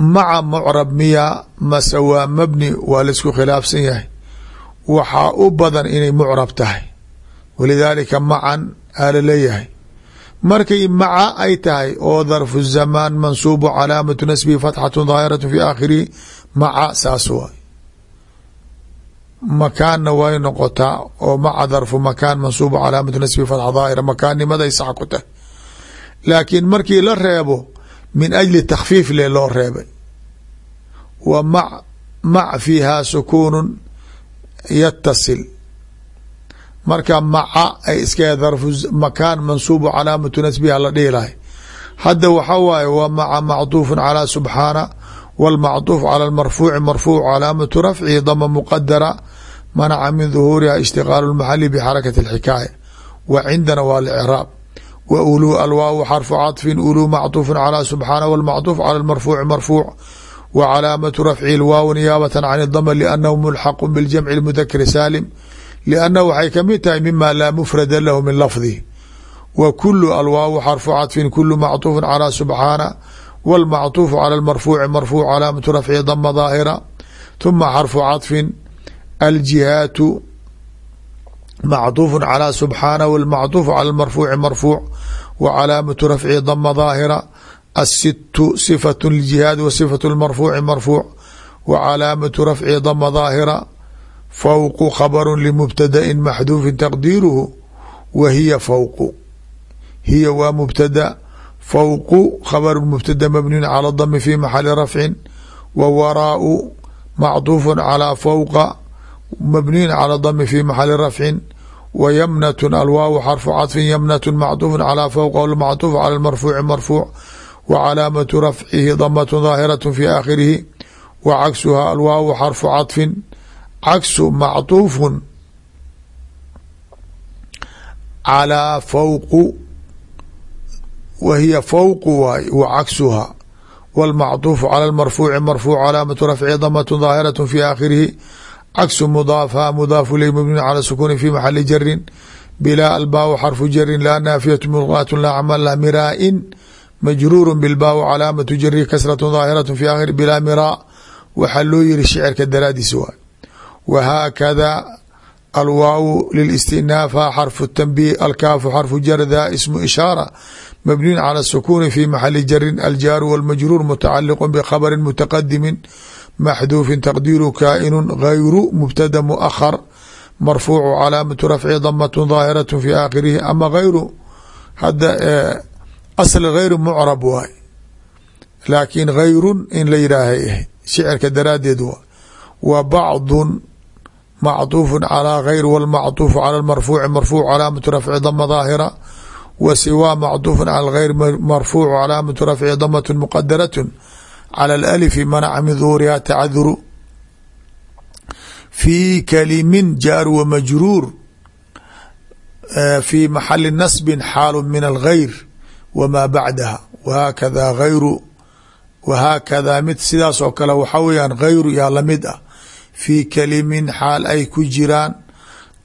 maca mucrab miya mase waa mabni waa la isku khilaafsan yahay. Waxaa u badan inay mucrab tahay. Walidaalika macan aa la leeyahay. Markay maca ay tahay oo darfu zamaan mansuubu calaamatu nasbihi fatxatu daahiratu fi aakhirihi maca saas waay. Makaanna way noqotaa oo maca darfu makaan mansuubu calaamatu nasbihi fatxa daahira makaannimaday sax ku tahay. Laakiin markii la reebo min ajli takhfiif le loo reebay wa ma mac fiihaa sukuunu yatasil marka maca ay iska darfu makaan mansuubu calaamatu nasbiha la dhihi lahay hadda waxa waaye wa maca macطuufu calى subxaana wاlmacطuuf calى marfuuci marfuuc calaamatu rafcihi dama muqadara manaca min duhuuriha ishtiqaalu اlmaxali bxarakati اlxikaaya wa cindana waa lcraab w uluu alwaaw xarfu caطfin uluu macطuufu calى subxaana wاlmacطuuf calى marfuuci marfuuc wa calaamatu rafcihi lwaaw niyaabata can dama lanahu mulxaqu biljamci اmudakri saalim liannahu waxay kamid tahay mima laa mufrada lahu min lafdihi wa kulu alwaaw xarfu caطfin kulu macطuufu calى subxaana wاlmacطuufu calى marfuuci marfuuc calaamatu rafcihi dama daahira ثuma xarfu caطfin aljihaatu macطuufu calى subxaana wاlmacطuufu calى marfuuci marfuuc wa calaamatu rafcihi dama daahira asitu صifaة ljihaad wa صifaة اlmarfuuci marfuuc wa calaamatu rafcihi dama daahira fawqu khabru limubtadain maxduufin taqdiiruhu wa hiya fawqu hiya waa mubtada fawqu khabru mubtada mabniyun calى dami fi maxali rafcin wa waraau macطuufu calى fawqa mabniyun calى dami fi maxali rafcin wa ymnat alwaaw xarfu caطfin ymnat macطuufu calى fawqa macطuuf calى marfuuci marfuuc wa calaamatu rafcihi damat daahiraة fi aakhirihi wa cagsuha alwaaw xarfu caطfin cagsu macطuufu calىa fawqu wa hiya fawqu waay wa cagsuha wاlmacطuufu calى marfuuci marfuuc calaamatu rafcihi damat daahiraة fi aakhirihi cagsu mudaafha mudaafu ley mabni calى sukuuni fi maxali jarin bilaa albaaw xarfu jarin laa naafiyatu mulqaat laa camal lah miraain majruuru bilbaaw calaamatu jari kasratu daahiratu fi aakhiri bilaa miraa. Waxaa loo yiri shicirka daraadiis waay wahaakada alwaaw lilistinaafha xarfu tanbih alkaafu xarfu jar daa ismu ishaara mabniyun cala sukuni fi maxali jarin aljaaru walmajruur mutacaliqu bkhabri mutaqadimin maxduufin taqdiiru kaa'inun gayru mubtada muakhar marfuucu calaamatu rafci damatun daahiratu fi aakhirihi ama hayru hadda asli hayru mucrab waay laakiin hayrun in la yidhaahay ahayd shicirka daraaddeed waa wa bacdun mactuufun calaa hayr walmactuufu cala lmarfuuci marfuuc calaamatu rafci dama daahira wa siwaa mactuufun cala alghayr marfuucu calaamatu rafci damatun muqadaratun calى اlfi manaca min duhuriha tacaduru fii kalimin jaar wamajruur fii maxali nasbin xaalu min alghayr wamaa bacdaha whaakada hayru wahaakada mid sidaas oo kale waxaa weyaan hayru yaa la mid ah fii kalimin xaal ay ku jiraan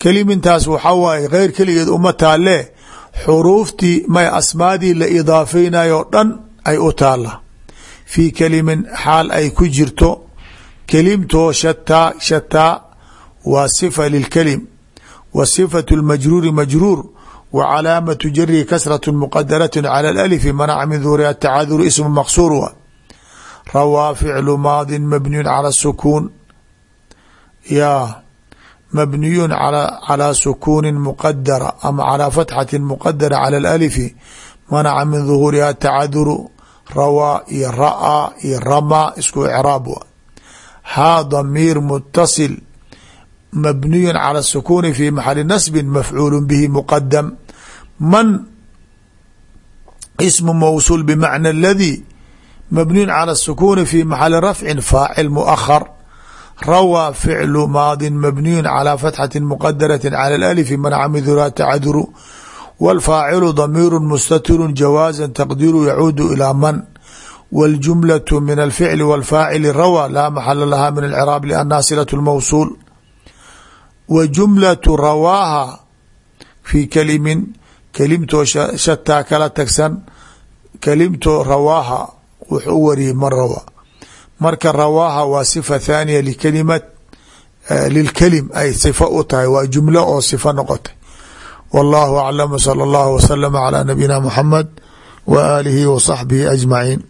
kelimintaas waxaa waaye hayr keligeed uma taalee xuruuftii may asmaadii la idaafeynayo o dhan ay u taala fii kelimin xaal ay ku jirto. Kelimtoo shataa shataa waa sifa lilkelim wa sifatu lmajruuri majruur wa calaamatu jarihi kasrat muqadarati cala alalifi manaca min duhuri atacaduru ismu maqsuur wa. Rawaa ficlu maadin mabniyun cala sukuun. Ya على calaa sukuuni muqadara ama calaa fatxati muqadara cala alalifi manaca min duhuuriha tacaduru rawaa iyo ra'aa iyo ramaa isku icraab wa haa damiir mutasil mabniyu cala sukuuni fi maxali nasbi mafcuulu bihi muqadam man ismu mawsuul bimacna aladi mabniyun cala sukuuni fi maxali rafcin faacil muahar rawaa ficlu maadin على calaa fatxati muqadarati cala alalifi man camidulaa tacduru wاlfaacilu damiiru mustatiru jawaaza taqdiru yacuudu ilى man wاljumlaة min alficli wاlfaacili rawaa laa maxala laha min اlcraab lأnha silaة اlmawsuul wa jumlatu rawaaha fii kalimin kelimtoo shataa kala tagsan kelimtoo rawaaha wuxuu u wariyey man rawa marka rawaaha waa sifa thaaniya likalimat lilkelim ay sifa u tahay waa jumlo oo sifa noqotay wallahu aclam salى اllahu waslama calى nabiyina muxamed wa aalihi wa saxbihi ajmaciin